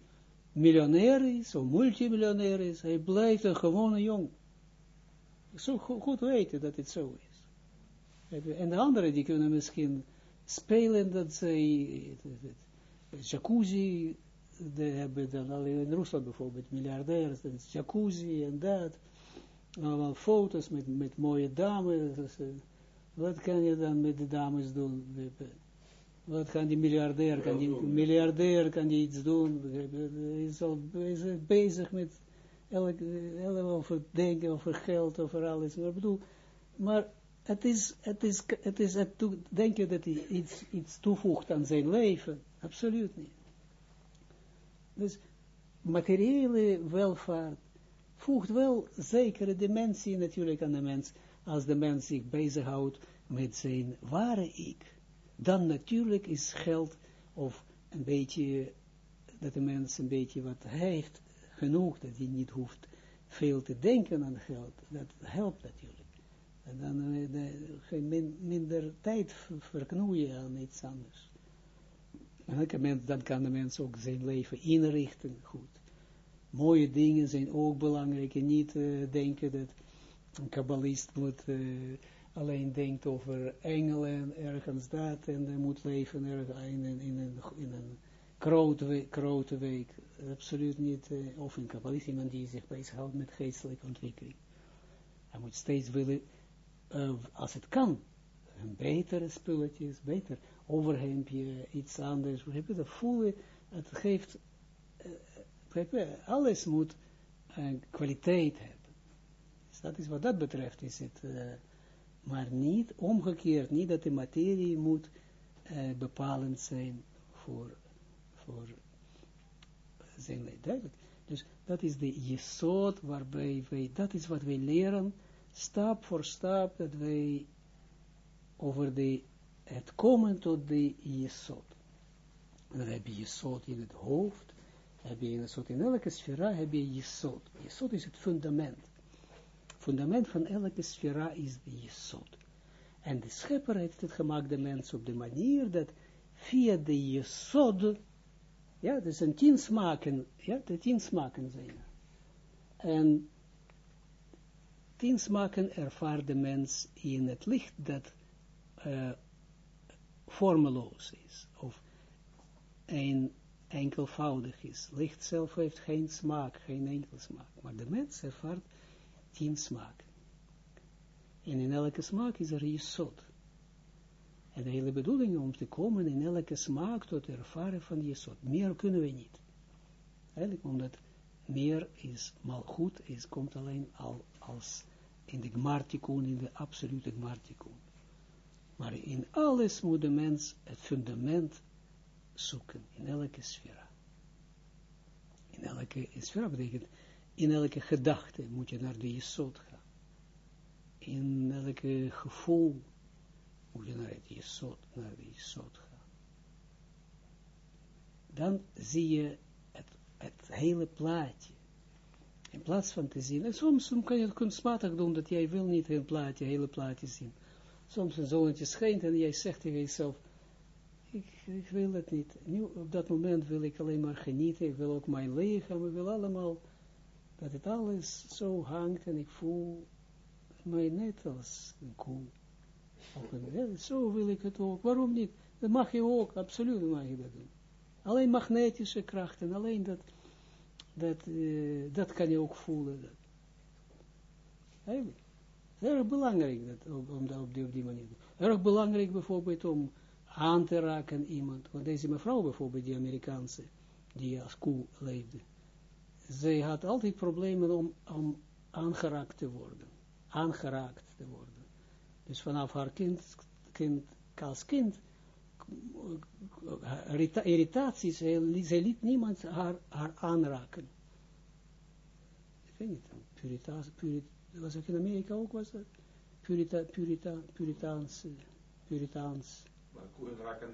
miljonair is, of multimiljonair is, hij blijft een gewone jong. Zo goed weten dat het zo is. En de anderen die kunnen misschien spelen dat zij jacuzzi hebben dan alleen in Rusland bijvoorbeeld miljardairs, dan jacuzzi en dat, allemaal foto's met, met mooie dames, wat kan je dan met de dames doen? Wat kan die miljardair, kan die miljardair kan die iets doen, hij is al bezig, met elk, elk over denken, over geld, over alles, maar bedoel, maar het is, het is, het is, het to, denk je dat hij iets, iets toevoegt aan zijn leven? Absoluut niet. Dus materiële welvaart voegt wel zekere dimensie natuurlijk aan de mens, als de mens zich bezighoudt met zijn ware ik. Dan natuurlijk is geld, of een beetje, dat de mens een beetje wat heeft, genoeg, dat hij niet hoeft veel te denken aan geld, dat helpt natuurlijk. En dan uh, de, minder tijd verknoeien aan iets anders. Dan kan de mens ook zijn leven inrichten, goed. Mooie dingen zijn ook belangrijk en niet uh, denken dat een kabbalist moet uh, alleen denkt over engelen ergens dat en hij moet leven ergens in, in, in, een, in een grote, week. Absoluut niet. Uh, of een kabbalist, iemand die zich bezighoudt met geestelijke ontwikkeling. Hij moet steeds willen uh, als het kan, een betere spulletjes, beter overhemdje, iets anders, we hebben dat voelen, het geeft, uh, alles moet kwaliteit hebben. Dus dat is wat dat betreft, is het, maar niet omgekeerd, niet dat de materie moet bepalend zijn voor, voor zijn duidelijk. Dus dat is de jesot waarbij wij, dat is wat wij leren, stap voor stap, dat wij over de, het komen tot de Jesod. Dan heb je in het hoofd, heb je Jesod in elke sfera, heb je Jesod. Jesod is het fundament. Fundament van elke sfera is de Jesod. En de schepper heeft het gemaakt, de mens, op de manier dat via de Jesod, ja, er zijn tien smaken, ja, de tien smaken zijn En tien smaken ervaart de mens in het licht dat uh, vormeloos is, of een enkelvoudig is. Licht zelf heeft geen smaak, geen enkel smaak, maar de mens ervaart tien smaken. En in elke smaak is er jesot. En de hele bedoeling om te komen in elke smaak tot ervaren van jesot. Meer kunnen we niet. Eigenlijk omdat meer is mal goed, is, komt alleen al als in de gmartikun, in de absolute gmartikun. Maar in alles moet de mens het fundament zoeken, in elke sfera. In elke sfera betekent, in elke gedachte moet je naar de jesot gaan. In elke gevoel moet je naar het naar de jesot gaan. Dan zie je het, het hele plaatje. In plaats van te zien, en soms, kan je het kunstmatig doen, dat jij wil niet een plaatje, hele plaatje zien. Soms een zonnetje schijnt en jij zegt tegen jezelf, ik, ik, wil het niet. Nu, op dat moment wil ik alleen maar genieten, ik wil ook mijn lichaam, ik wil allemaal, dat het alles zo hangt en ik voel mij net als een koe. zo wil ik het ook. Waarom niet? Dat mag je ook, absoluut mag je dat doen. Alleen magnetische krachten, alleen dat dat, dat kan je ook voelen. Dat. Erg belangrijk dat, om dat op die, op die manier. Erg belangrijk bijvoorbeeld om aan te raken iemand. Want deze mevrouw bijvoorbeeld, die Amerikaanse, die als koe leefde. Zij had altijd problemen om, om aangeraakt te worden. Aangeraakt te worden. Dus vanaf haar kind, kind als kind, irritaties, zij liet niemand haar, haar aanraken. Ik weet niet, puritaans, purit, was ook in Amerika ook, was dat? purita, purita, puritaans, puritaans,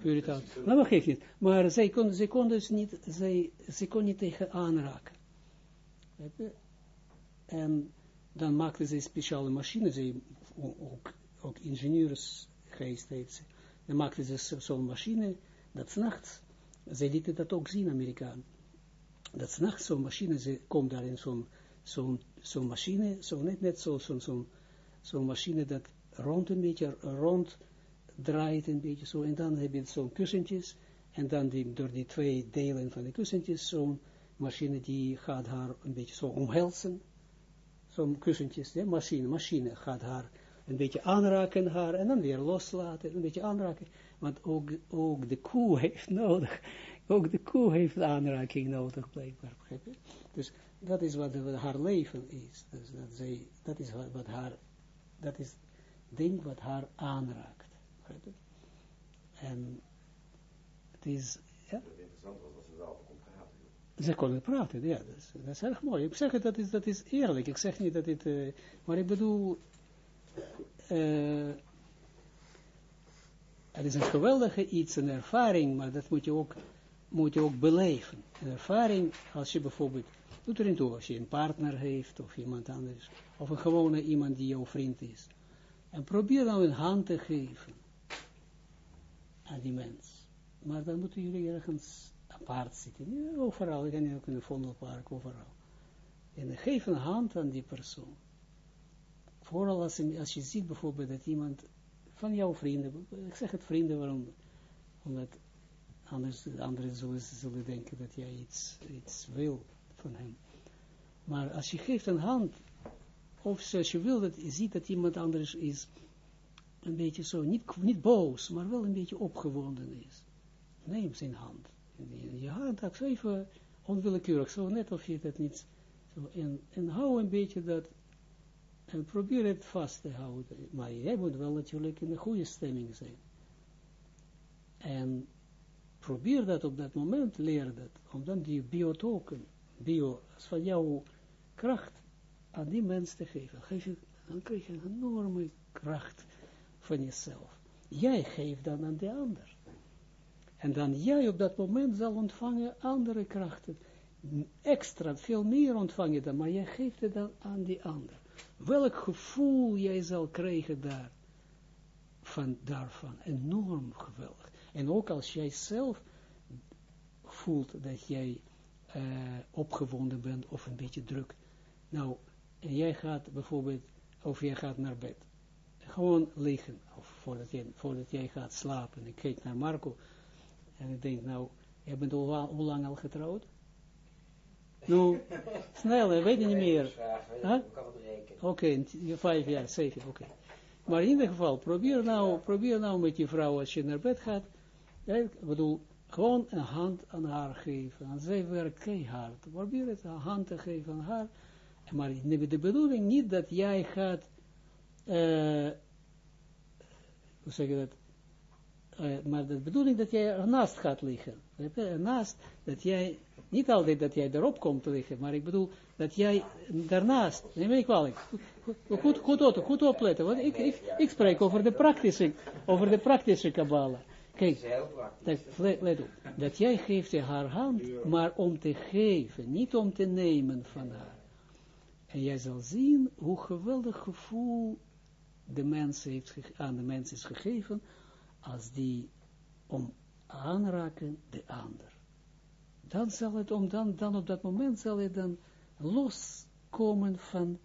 puritaans. Nou, maar geef niet. Maar zij kon, zij kon dus niet, zij, zij kon niet tegen aanraken. En dan maakte ze speciale machines, zij, ook, ook ingenieursgeest heeft ze. Dan maakte ze zo'n machine, dat s'nachts, zij lieten dat ook zien, Amerikaan. Dat s'nachts zo'n machine, ze komt daar in zo'n zo'n zo'n machine, zo net, net zo, zo'n zo, zo machine dat rond een beetje, rond draait een beetje zo, en dan heb je zo'n kussentjes, en dan die, door die twee delen van de kussentjes, zo'n machine die gaat haar een beetje zo omhelzen, zo'n kussentjes, ja, machine, machine gaat haar een beetje aanraken haar, en dan weer loslaten, een beetje aanraken, want ook, ook de koe heeft nodig, ook de koe heeft aanraking nodig, blijkbaar, dus dat is wat, haar leven is. Dus dat, zij, dat is wat, haar, dat is ding wat haar aanraakt. En het is, ja. Interessant. Ze kon praten, ja, dat is, dat erg mooi. Ik zeg het, dat is, dat is eerlijk. Ik zeg niet dat dit, maar ik bedoel, het is een geweldige iets, een ervaring, maar dat moet je ook, moet je ook beleven. Een ervaring, als je bijvoorbeeld Doet er niet toe als je een partner heeft of iemand anders. Of een gewone iemand die jouw vriend is. En probeer nou een hand te geven aan die mens. Maar dan moeten jullie ergens apart zitten. Overal, je kan ook in een vondelpark, overal. En geef een hand aan die persoon. Vooral als, als je ziet bijvoorbeeld dat iemand van jouw vrienden, ik zeg het vrienden, waarom? Omdat anders anderen zullen, zullen denken dat jij iets, iets wil van hem. Maar als je geeft een hand, of als je wil dat je ziet dat iemand anders is, een beetje zo, niet, niet boos, maar wel een beetje opgewonden is. Neem zijn hand. Je hand, dat zo even onwillekeurig, zo net of je dat niet, zo, en, en hou een beetje dat, en probeer het vast te houden. Maar jij moet wel natuurlijk in een goede stemming zijn. En probeer dat op dat moment, leer dat, om dan die biotoken bio, van jouw kracht aan die mens te geven. Geef je, dan krijg je een enorme kracht van jezelf. Jij geeft dan aan de ander. En dan jij op dat moment zal ontvangen andere krachten. Extra, veel meer ontvangen dan, maar jij geeft het dan aan die ander. Welk gevoel jij zal krijgen daar, van, daarvan. Enorm geweldig. En ook als jij zelf voelt dat jij uh, opgewonden bent of een beetje druk. Nou, en jij gaat bijvoorbeeld, of jij gaat naar bed. Gewoon liggen, of voordat jij, voordat jij gaat slapen. Ik kijk naar Marco en ik denk, nou, jij bent al, hoe lang al getrouwd? Nou, snel, weet je niet meer. Huh? Oké, okay, vijf jaar, zeven, oké. Okay. Maar in ieder geval, probeer nou, probeer nou met je vrouw als je naar bed gaat. Ik bedoel, gewoon een hand aan haar geven. En zij werkt keihard. Probeer het een hand te geven aan haar. Maar de bedoeling niet dat jij gaat, uh, hoe zeg je dat, uh, maar de bedoeling dat jij ernaast gaat liggen. Ernaast, dat jij, niet altijd dat jij erop komt te liggen, maar ik bedoel dat jij daarnaast, neem me niet kwalijk, goed, goed, goed, goed opletten, want ik, ik, ik spreek over de praktische, over de praktische kabbala. Kijk, dat, let, op, dat jij geeft haar hand, maar om te geven, niet om te nemen van haar. En jij zal zien hoe geweldig gevoel de mens heeft, aan de mens is gegeven, als die om aanraken de ander. Dan zal het, om dan, dan op dat moment zal het dan loskomen van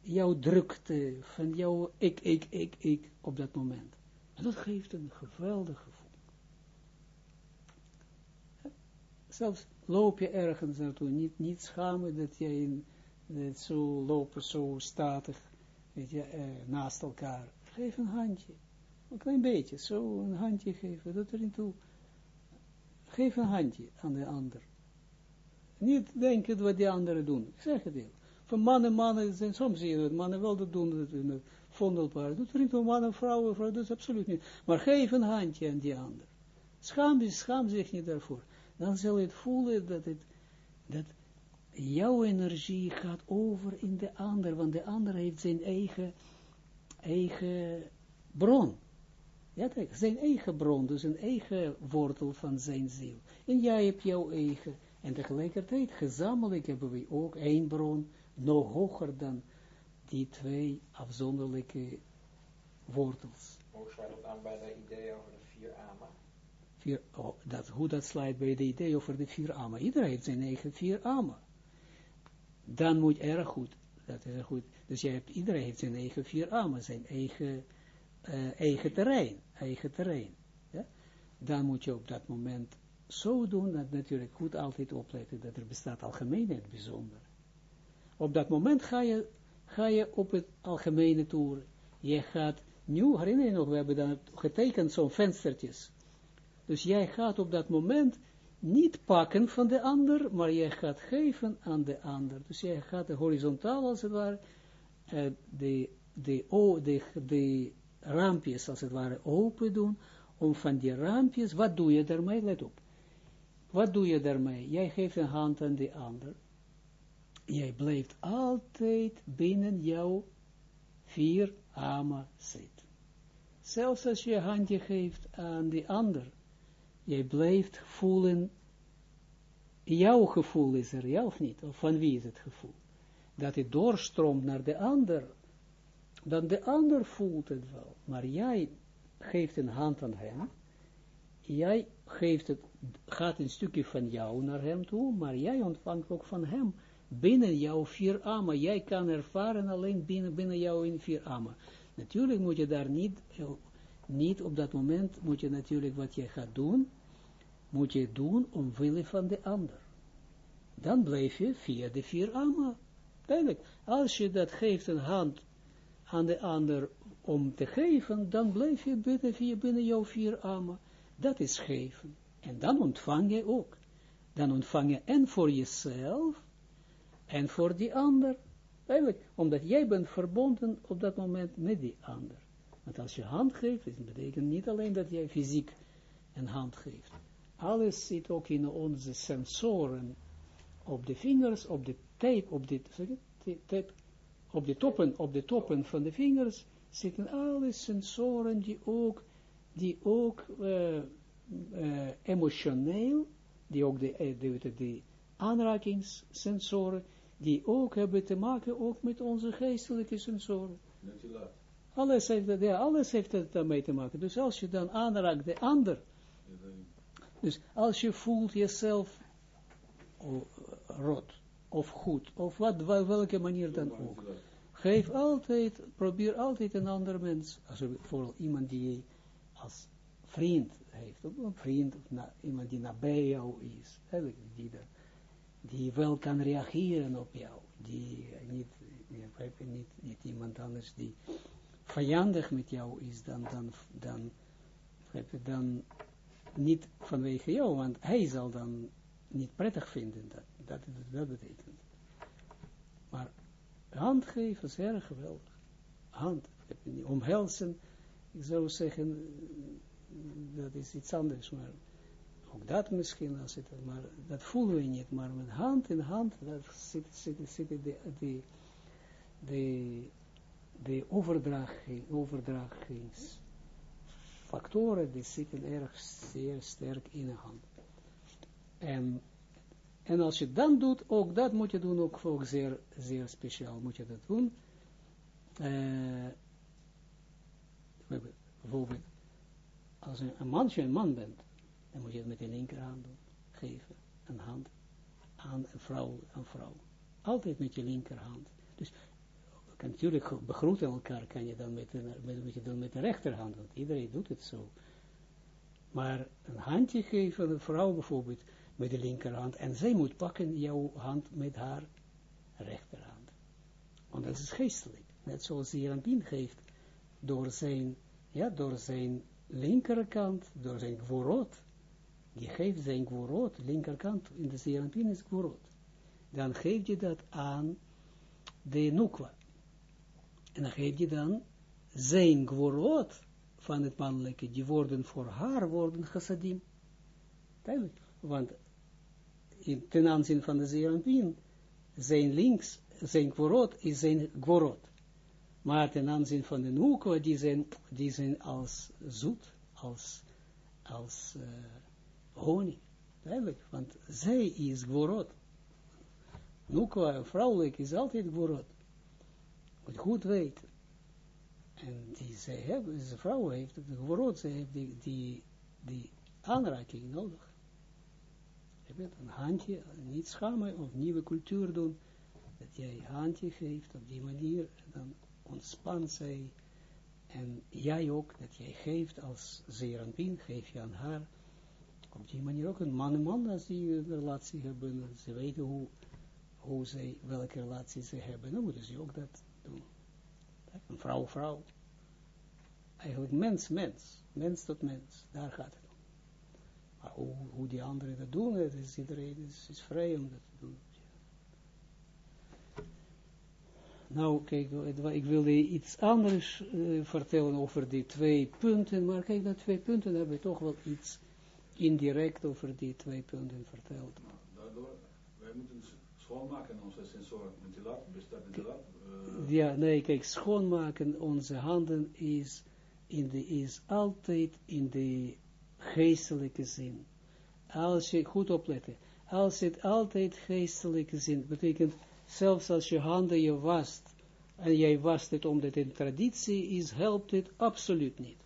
jouw drukte, van jouw ik, ik, ik, ik, op dat moment. En dat geeft een geweldig gevoel. zelfs loop je ergens naartoe, niet, niet schamen dat jij in, dat zo lopen, zo statig, weet je, eh, naast elkaar. Geef een handje, een klein beetje, zo een handje geven, dat erin toe. Geef een handje aan de ander. Niet denken wat die anderen doen. Ik zeg het heel. Van mannen, mannen zijn, soms zie je dat mannen wel dat doen, dat het vondelpaar. Doet er niet mannen, vrouwen, vrouwen, dat is absoluut niet. Maar geef een handje aan die ander. Schaam, schaam zich niet daarvoor dan zal je het voelen dat, het, dat jouw energie gaat over in de ander, want de ander heeft zijn eigen eigen bron. Ja, zijn eigen bron, dus een eigen wortel van zijn ziel. En jij hebt jouw eigen. En tegelijkertijd, gezamenlijk hebben we ook één bron, nog hoger dan die twee afzonderlijke wortels. Hoe sluit dat aan bij de idee over de vier ama? Vier, oh, dat, hoe dat sluit bij de idee over de vier ama. Iedereen heeft zijn eigen vier ama. Dan moet erg goed, dat is goed. Dus jij hebt, iedereen heeft zijn eigen vier ama, zijn eigen, uh, eigen terrein, eigen terrein. Dan moet je op dat moment zo doen, dat natuurlijk goed altijd opletten, dat er bestaat algemeen en bijzonder. Op dat moment ga je, ga je op het algemene toeren. Je gaat, nu herinner je nog, we hebben dan getekend zo'n venstertjes. Dus jij gaat op dat moment niet pakken van de ander, maar jij gaat geven aan de ander. Dus jij gaat horizontaal als het ware, uh, de, de, de, de raampjes als het ware open doen, om van die raampjes, wat doe je daarmee? Let op. Wat doe je daarmee? Jij geeft een hand aan de ander. Jij blijft altijd binnen jouw vier ama zitten. Zelfs als je handje geeft aan de ander, jij blijft voelen, jouw gevoel is er, ja of niet? Of van wie is het gevoel? Dat het doorstroomt naar de ander, dan de ander voelt het wel. Maar jij geeft een hand aan hem, jij geeft het, gaat een stukje van jou naar hem toe, maar jij ontvangt ook van hem binnen jouw vier ama. Jij kan ervaren alleen binnen, binnen jou in vier ama. Natuurlijk moet je daar niet, niet op dat moment, moet je natuurlijk wat je gaat doen, moet je doen omwille van de ander. Dan blijf je via de vier. Duidelijk, als je dat geeft een hand aan de ander om te geven, dan blijf je binnen, binnen jouw vier ama. Dat is geven. En dan ontvang je ook. Dan ontvang je en voor jezelf, en voor die ander. Eigenlijk, omdat jij bent verbonden op dat moment met die ander. Want als je hand geeft, dat betekent niet alleen dat jij fysiek een hand geeft. Alles zit ook in onze sensoren, op de vingers, op de tape, op de, tape, op de toppen, op de toppen van de vingers zitten alle sensoren die ook, die ook uh, uh, emotioneel, die ook de, eh, de, de, de aanrakingssensoren, die ook hebben te maken ook met onze geestelijke sensoren. Alles heeft, dat, ja, alles heeft het daarmee te maken. Dus als je dan aanraakt de ander, dus als je voelt jezelf oh, rot, of goed, of wat, welke manier dan ook, geef altijd, probeer altijd een ander mens, als vooral iemand die als vriend heeft, of een vriend, of na, iemand die nabij jou is, die, die wel kan reageren op jou, die niet, niet, niet iemand anders die vijandig met jou is, dan, dan, dan, dan niet vanwege jou, want hij zal dan niet prettig vinden, dat, dat, dat betekent. Maar hand geven is erg geweldig. Hand, omhelzen, ik zou zeggen, dat is iets anders, maar ook dat misschien, als het, maar dat voelen we niet, maar met hand in hand, dat zitten zit, zit de, de, de, de overdraging, overdragingsfactoren, die zitten erg zeer sterk in de hand. En, en als je dat doet, ook dat moet je doen, ook, ook zeer, zeer speciaal moet je dat doen. Uh, bijvoorbeeld, als een, een man, een man bent, dan moet je het met de linkerhand doen, geven, een hand aan een vrouw, aan vrouw. Altijd met je linkerhand. Dus natuurlijk begroeten elkaar, kan je dan met, met, je dan met de rechterhand, want iedereen doet het zo. Maar een handje geven aan een vrouw bijvoorbeeld met de linkerhand, en zij moet pakken jouw hand met haar rechterhand. Want dat is geestelijk. Net zoals Jeranpien geeft door zijn, ja, door zijn linkerkant, door zijn gvorot, die geeft zijn gvorot, linkerkant in de Zeranpin is gvorot. Dan geef je dat aan de nukwa. En dan geef je dan zijn gvorot van het mannelijke, die worden voor haar worden chassadim. Want in, ten aanzien van de Zeranpin, zijn links, zijn gvorot is zijn gvorot. Maar ten aanzien van de Nukwa, die zijn, die zijn als zoet, als, als uh, honing. Duidelijk, want zij is gworot. Nukwa, vrouwelijk, is altijd gworot. Moet goed weten. En die zij hebben, deze vrouw heeft, de gworot, zij heeft die, die, die aanraking nodig. Een handje, niet schamen of nieuwe cultuur doen, dat jij een handje geeft op die manier, dan ontspant zij, en jij ook, dat jij geeft als zeeranpien, geef je aan haar, op die manier ook een man en man, als die een relatie hebben, ze weten hoe, hoe zij, welke relatie ze hebben, dan moeten ze ook dat doen. Een vrouw, vrouw. Eigenlijk mens, mens, mens tot mens, daar gaat het hoe, hoe die anderen dat doen, dat is iedereen is, is vrij om dat te doen. Nou, kijk, ik wilde iets anders uh, vertellen over die twee punten, maar kijk, dat twee punten hebben toch wel iets indirect over die twee punten verteld. Daardoor, wij moeten schoonmaken onze sensoren. Uh... Ja, nee, kijk, schoonmaken onze handen is, in de, is altijd in de geestelijke zin. Als je, goed opletten, als het altijd geestelijke zin betekent, zelfs als je handen je wast, en jij wast het omdat het een traditie is, helpt het absoluut niet.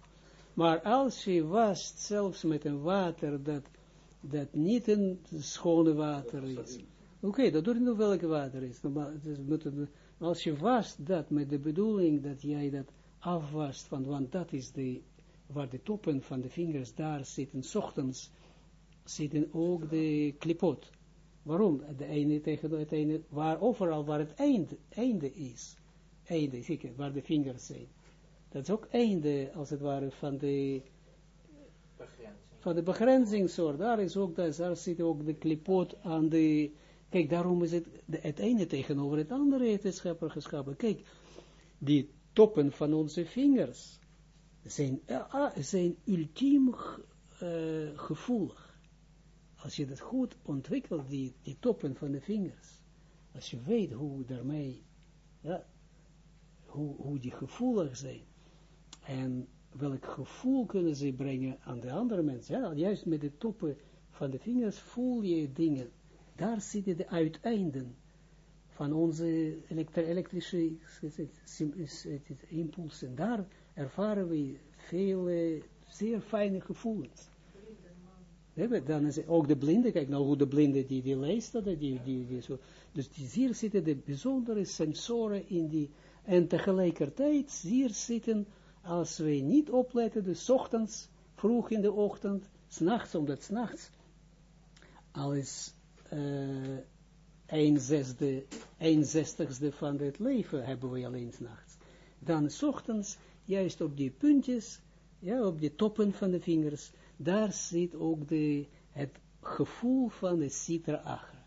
Maar als je wast, zelfs met een water dat, dat niet een schone water is. Oké, okay, dat doet niet welke water is. Maar als je wast dat met de bedoeling dat jij dat afwast, van, want dat is de, waar de toppen van de vingers daar zitten, s ochtends zitten ook de klipot. Waarom? De ene tegen het ene, waar overal waar het einde, einde is. Einde, zie waar de vingers zijn. Dat is ook einde, als het ware, van de begrenzing. Van de begrenzingssoort. Daar is ook, daar zit ook de klipot aan de, kijk, daarom is het, de, het ene tegenover het andere heeft de schepper geschapen. Kijk, die toppen van onze vingers zijn, uh, zijn ultiem uh, gevoelig. Als je dat goed ontwikkelt, die, die toppen van de vingers, als je weet hoe daarmee, ja, hoe, hoe die gevoelig zijn, en welk gevoel kunnen ze brengen aan de andere mensen, ja, juist met de toppen van de vingers voel je dingen, daar zitten de uiteinden van onze elektrische impulsen, daar ervaren we vele zeer fijne gevoelens dan is ook de blinde, kijk nou hoe de blinde die, die leest dat, die, die, die zo. Dus die, hier zitten de bijzondere sensoren in die, en tegelijkertijd hier zitten, als wij niet opletten, dus ochtends, vroeg in de ochtend, s'nachts, omdat s'nachts, alles uh, een zesde, een zestigste van het leven hebben we alleen s'nachts. Dan s ochtends, juist op die puntjes, ja, op die toppen van de vingers, daar zit ook de, het gevoel van de citra agra.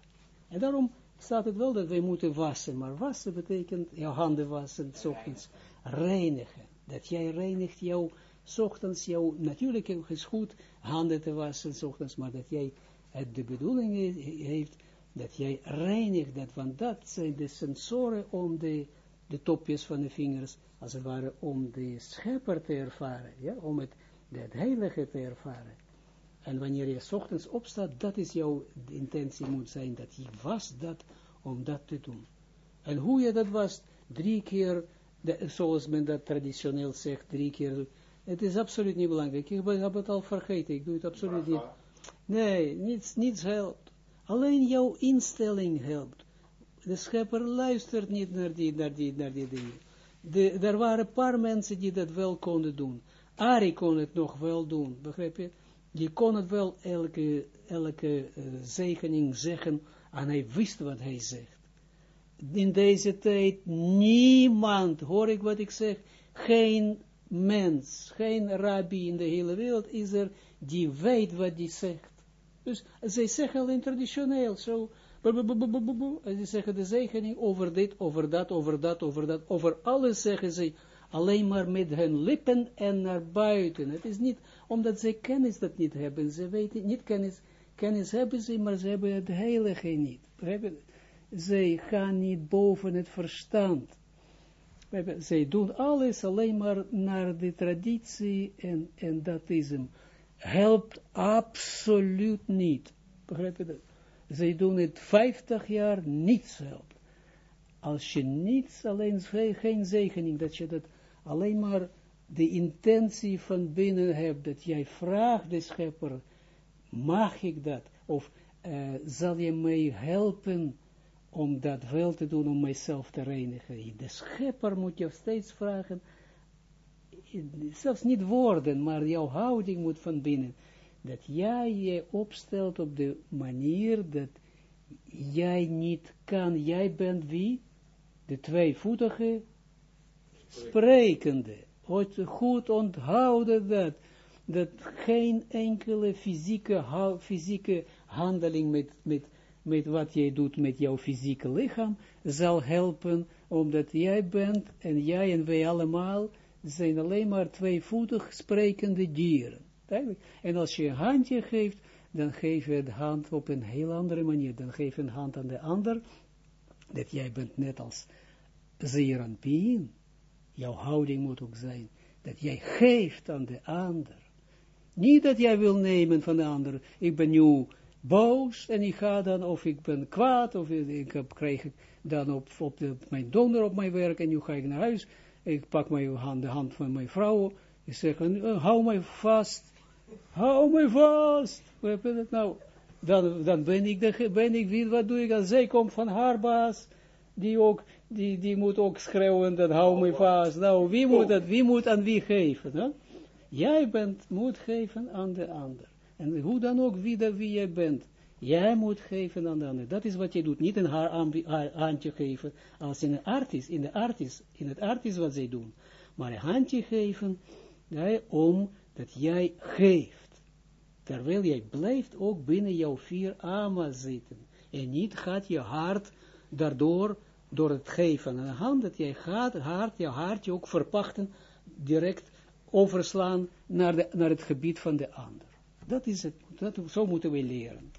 En daarom staat het wel dat wij moeten wassen, maar wassen betekent jouw handen wassen, ochtends reinigen. Dat jij reinigt jouw, s ochtends jouw, natuurlijk is goed handen te wassen, ochtends, maar dat jij het de bedoeling heeft, dat jij reinigt dat, want dat zijn de sensoren om de, de topjes van de vingers, als het ware, om de schepper te ervaren, ja, om het het heilige te ervaren. En wanneer je s ochtends opstaat, dat is jouw intentie moet zijn, dat je was dat om dat te doen. En hoe je dat was, drie keer, zoals men dat traditioneel zegt, drie keer, het is absoluut niet belangrijk. Ik heb het al vergeten, ik doe het absoluut niet. Nee, niets, niets helpt. Alleen jouw instelling helpt. De schepper luistert niet naar die, naar die, naar die dingen. Er waren een paar mensen die dat wel konden doen. Ari kon het nog wel doen, begrijp je? Die kon het wel elke, elke uh, zegening zeggen, en hij wist wat hij zegt. In deze tijd, niemand, hoor ik wat ik zeg, geen mens, geen rabbi in de hele wereld is er, die weet wat die zegt. Dus zij zeggen alleen traditioneel, zo, en ze zeggen de zegening over dit, over dat, over dat, over dat, over alles zeggen ze, alleen maar met hun lippen en naar buiten. Het is niet omdat ze kennis dat niet hebben. Ze weten niet kennis, kennis hebben ze, maar ze hebben het heilige niet. Ze gaan niet boven het verstand. Zij doen alles alleen maar naar de traditie en, en dat is hem. Helpt absoluut niet. Begrijp je dat? Zij doen het 50 jaar, niets helpt. Als je niets, alleen geen zegening, dat je dat alleen maar de intentie van binnen hebt, dat jij vraagt de schepper, mag ik dat? Of uh, zal je mij helpen om dat wel te doen, om mijzelf te reinigen? De schepper moet je steeds vragen, zelfs niet woorden, maar jouw houding moet van binnen. Dat jij je opstelt op de manier dat jij niet kan, jij bent wie? De tweevoetige sprekende. Goed onthouden dat. Dat geen enkele fysieke, fysieke handeling met, met, met wat jij doet met jouw fysieke lichaam zal helpen, omdat jij bent en jij en wij allemaal zijn alleen maar tweevoetig sprekende dieren. En als je een handje geeft, dan geef je de hand op een heel andere manier. Dan geef je een hand aan de ander, dat jij bent net als zeer aan pien. Jouw houding moet ook zijn, dat jij geeft aan de ander. Niet dat jij wil nemen van de ander. Ik ben nu boos en ik ga dan, of ik ben kwaad, of ik heb, krijg dan op, op de, mijn donder op mijn werk en nu ga ik naar huis. Ik pak mijn hand, de hand van mijn vrouw. Ik zeg, uh, hou mij vast. Hou mij vast. Dat nou? Dan, dan ben ik, de, ben ik wie, wat doe ik dan? Zij komt van haar baas, die ook, die, die moet ook schreeuwen, dat hou mij vast. Nou, wie moet dat, wie moet aan wie geven? Hè? Jij bent, moet geven aan de ander. En hoe dan ook, wie, dat, wie jij bent. Jij moet geven aan de ander. Dat is wat je doet. Niet een haar, haar handje geven, als in een artis, in de artis, in het artis wat zij doen. Maar een handje geven, ja, om dat jij geeft. Terwijl jij blijft ook binnen jouw vier ama zitten. En niet gaat je hart daardoor, door het geven aan hand, dat jij gaat, hart, jouw hartje ook verpachten, direct overslaan naar, de, naar het gebied van de ander. Dat is het, dat, zo moeten we leren.